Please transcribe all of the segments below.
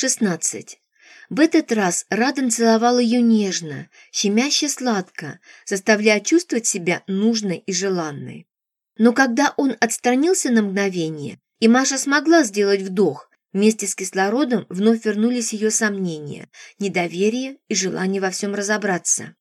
16. В этот раз Раден целовал ее нежно, щемяще сладко, заставляя чувствовать себя нужной и желанной. Но когда он отстранился на мгновение, и Маша смогла сделать вдох, вместе с кислородом вновь вернулись ее сомнения, недоверие и желание во всем разобраться.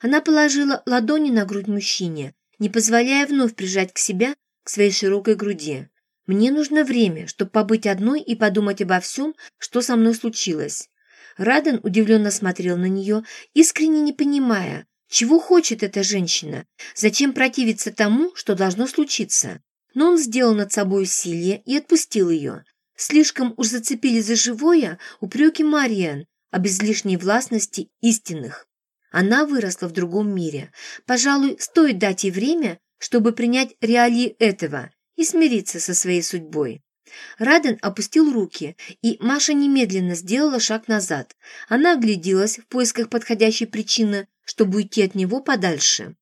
Она положила ладони на грудь мужчине, не позволяя вновь прижать к себя к своей широкой груди. Мне нужно время, чтобы побыть одной и подумать обо всем, что со мной случилось. Раден удивленно смотрел на нее, искренне не понимая, чего хочет эта женщина, зачем противиться тому, что должно случиться. Но он сделал над собой усилие и отпустил ее. Слишком уж зацепили за живое упреки Мариан об излишней властности истинных. Она выросла в другом мире. Пожалуй, стоит дать ей время, чтобы принять реалии этого и смириться со своей судьбой. Раден опустил руки, и Маша немедленно сделала шаг назад. Она огляделась в поисках подходящей причины, чтобы уйти от него подальше.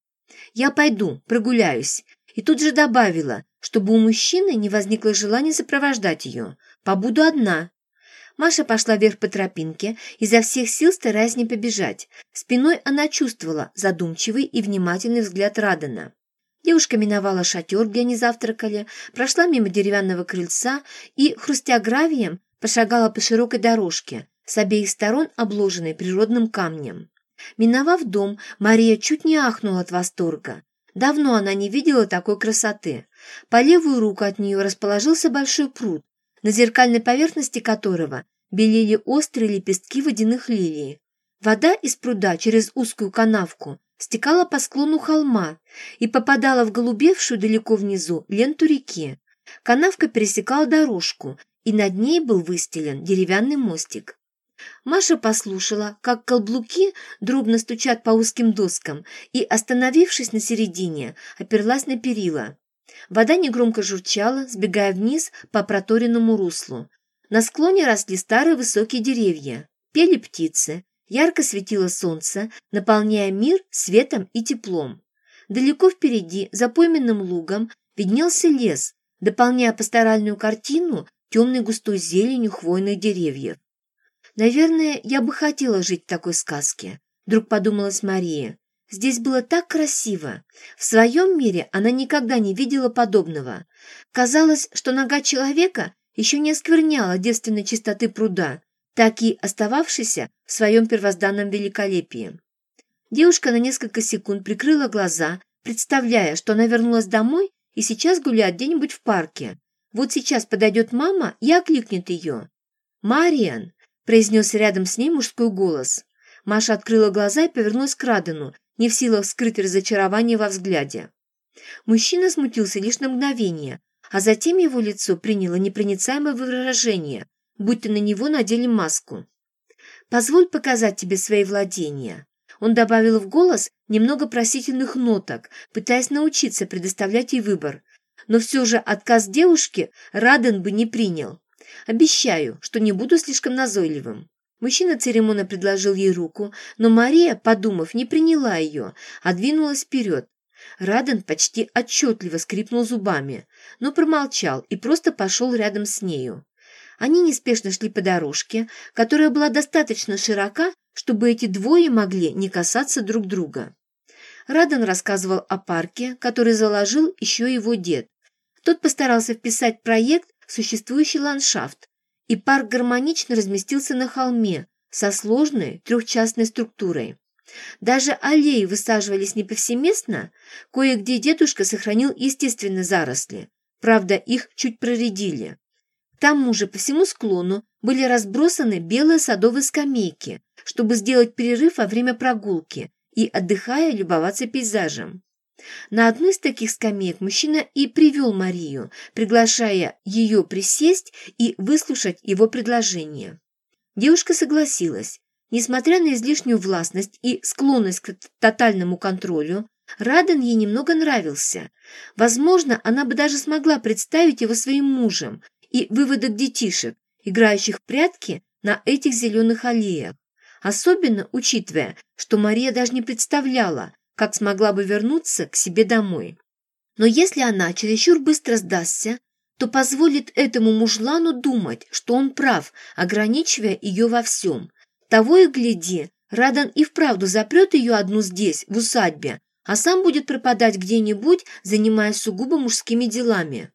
«Я пойду, прогуляюсь», и тут же добавила, чтобы у мужчины не возникло желания сопровождать ее. «Побуду одна». Маша пошла вверх по тропинке, изо всех сил стараясь не побежать. Спиной она чувствовала задумчивый и внимательный взгляд Радена. Девушка миновала шатер, где они завтракали, прошла мимо деревянного крыльца и, хрустя гравием, пошагала по широкой дорожке, с обеих сторон обложенной природным камнем. Миновав дом, Мария чуть не ахнула от восторга. Давно она не видела такой красоты. По левую руку от нее расположился большой пруд, на зеркальной поверхности которого белели острые лепестки водяных лилий. Вода из пруда через узкую канавку стекала по склону холма и попадала в голубевшую далеко внизу ленту реки. Канавка пересекала дорожку, и над ней был выстелен деревянный мостик. Маша послушала, как каблуки дробно стучат по узким доскам, и, остановившись на середине, оперлась на перила. Вода негромко журчала, сбегая вниз по проторенному руслу. На склоне росли старые высокие деревья, пели птицы, Ярко светило солнце, наполняя мир светом и теплом. Далеко впереди, за пойменным лугом, виднелся лес, дополняя пасторальную картину темной густой зеленью хвойных деревьев. «Наверное, я бы хотела жить в такой сказке», — вдруг подумалась Мария. Здесь было так красиво. В своем мире она никогда не видела подобного. Казалось, что нога человека еще не оскверняла девственной чистоты пруда, так и остававшийся в своем первозданном великолепии. Девушка на несколько секунд прикрыла глаза, представляя, что она вернулась домой и сейчас гуляет где-нибудь в парке. Вот сейчас подойдет мама и окликнет ее. «Мариан!» – произнес рядом с ней мужской голос. Маша открыла глаза и повернулась к Радену, не в силах скрыть разочарование во взгляде. Мужчина смутился лишь на мгновение, а затем его лицо приняло непроницаемое выражение, будто на него надели маску. «Позволь показать тебе свои владения». Он добавил в голос немного просительных ноток, пытаясь научиться предоставлять ей выбор. Но все же отказ девушки Раден бы не принял. «Обещаю, что не буду слишком назойливым». Мужчина церемонно предложил ей руку, но Мария, подумав, не приняла ее, а двинулась вперед. Раден почти отчетливо скрипнул зубами, но промолчал и просто пошел рядом с нею. Они неспешно шли по дорожке, которая была достаточно широка, чтобы эти двое могли не касаться друг друга. Радан рассказывал о парке, который заложил еще его дед. Тот постарался вписать проект в существующий ландшафт, и парк гармонично разместился на холме со сложной трехчастной структурой. Даже аллеи высаживались не повсеместно, кое-где дедушка сохранил естественные заросли, правда, их чуть проредили. К тому же по всему склону были разбросаны белые садовые скамейки, чтобы сделать перерыв во время прогулки и, отдыхая, любоваться пейзажем. На одну из таких скамеек мужчина и привел Марию, приглашая ее присесть и выслушать его предложение. Девушка согласилась. Несмотря на излишнюю властность и склонность к тотальному контролю, Раден ей немного нравился. Возможно, она бы даже смогла представить его своим мужем, и выводок детишек, играющих в прятки на этих зеленых аллеях. Особенно учитывая, что Мария даже не представляла, как смогла бы вернуться к себе домой. Но если она чересчур быстро сдастся, то позволит этому мужлану думать, что он прав, ограничивая ее во всем. Того и гляди, Радан и вправду запрет ее одну здесь, в усадьбе, а сам будет пропадать где-нибудь, занимаясь сугубо мужскими делами.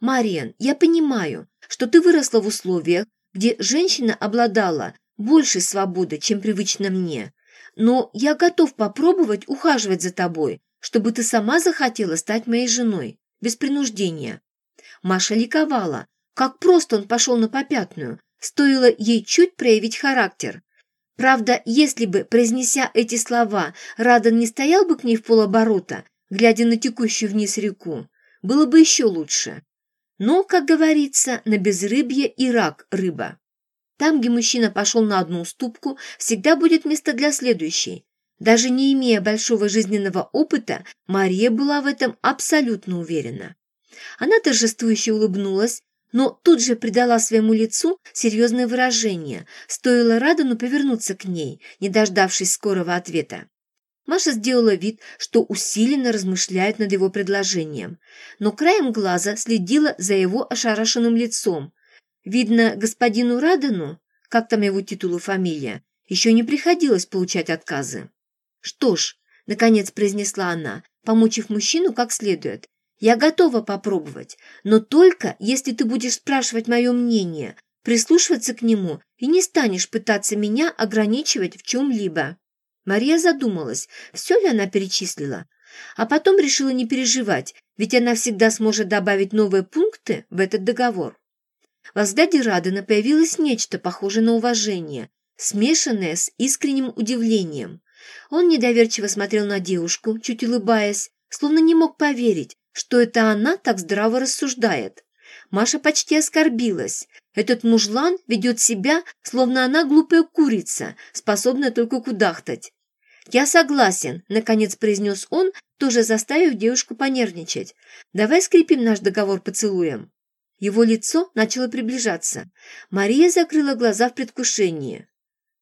Мариан, я понимаю, что ты выросла в условиях, где женщина обладала большей свободой, чем привычно мне, но я готов попробовать ухаживать за тобой, чтобы ты сама захотела стать моей женой, без принуждения. Маша ликовала. Как просто он пошел на попятную. Стоило ей чуть проявить характер. Правда, если бы, произнеся эти слова, Радан не стоял бы к ней в полоборота, глядя на текущую вниз реку, было бы еще лучше. Но, как говорится, на безрыбье и рак рыба. Там, где мужчина пошел на одну уступку, всегда будет место для следующей. Даже не имея большого жизненного опыта, Мария была в этом абсолютно уверена. Она торжествующе улыбнулась, но тут же придала своему лицу серьезное выражение, стоило Радану повернуться к ней, не дождавшись скорого ответа. Маша сделала вид, что усиленно размышляет над его предложением, но краем глаза следила за его ошарашенным лицом. Видно, господину Радану, как там его титул и фамилия, еще не приходилось получать отказы. «Что ж», — наконец произнесла она, помучив мужчину как следует, я готова попробовать, но только если ты будешь спрашивать мое мнение, прислушиваться к нему и не станешь пытаться меня ограничивать в чем-либо». Мария задумалась, все ли она перечислила, а потом решила не переживать, ведь она всегда сможет добавить новые пункты в этот договор. Во взгляде Радена появилось нечто похожее на уважение, смешанное с искренним удивлением. Он недоверчиво смотрел на девушку, чуть улыбаясь, словно не мог поверить, что это она так здраво рассуждает. Маша почти оскорбилась. Этот мужлан ведет себя, словно она глупая курица, способная только кудахтать. «Я согласен», — наконец произнес он, тоже заставив девушку понервничать. «Давай скрепим наш договор поцелуем». Его лицо начало приближаться. Мария закрыла глаза в предвкушении.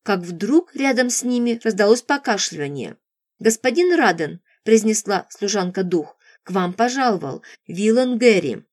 Как вдруг рядом с ними раздалось покашливание. «Господин Раден», — произнесла служанка дух, к вам пожаловал Виллан Гэри».